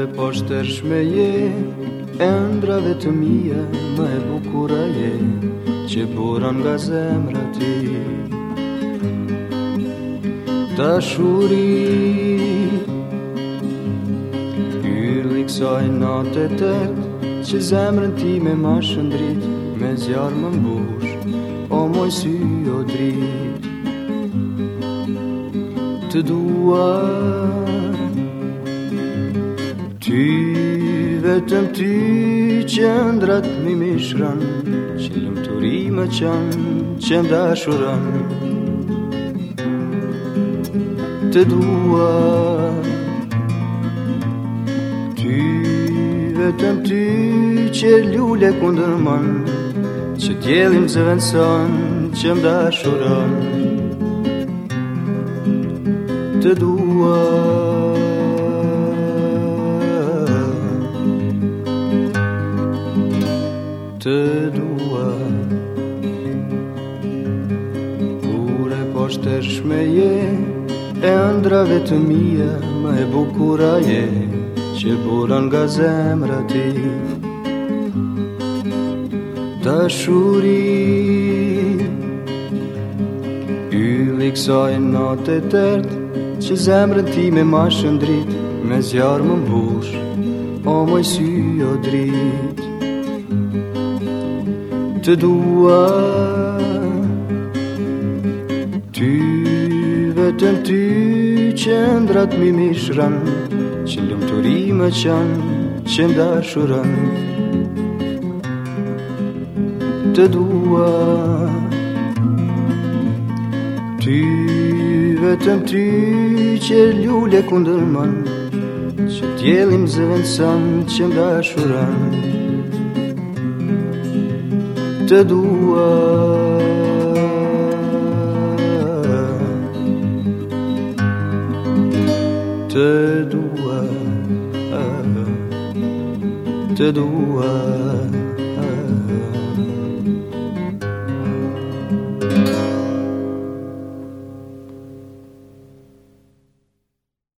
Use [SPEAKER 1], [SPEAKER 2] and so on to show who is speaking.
[SPEAKER 1] Po poshtërshme je Endrave të mija më e bukura je Që buran nga zemra ti Ta shuri Gjyllik saj natë e Që zemrën ti me ma shëndrit Me zjarë më mbush O moj sy o drit Të duar vetëm ty që ndrat mi mishran Që në më turi më qanë që ndashuran Të dua Ty vetëm ty që ljule kundër man Që djelim zë vendësan që ndashuran
[SPEAKER 2] Të dua Të dua të dua
[SPEAKER 1] Kure po shtërsh je E andrave të mija Më e bukura je Që buran nga zemra ti Ta shuri Yli kësaj natë e tërt Që zemrën ti me ma shëndrit Me zjarë më mbush O mojë sy o dritë të dua Ty vetëm ty që ndrat mi mishran Që lëmë të ri më qanë që ndarë Të dua Ty vetëm ty që ljule kundër mën Që t'jelim zëvën sanë që ndarë
[SPEAKER 2] te dois, te dois, te dois.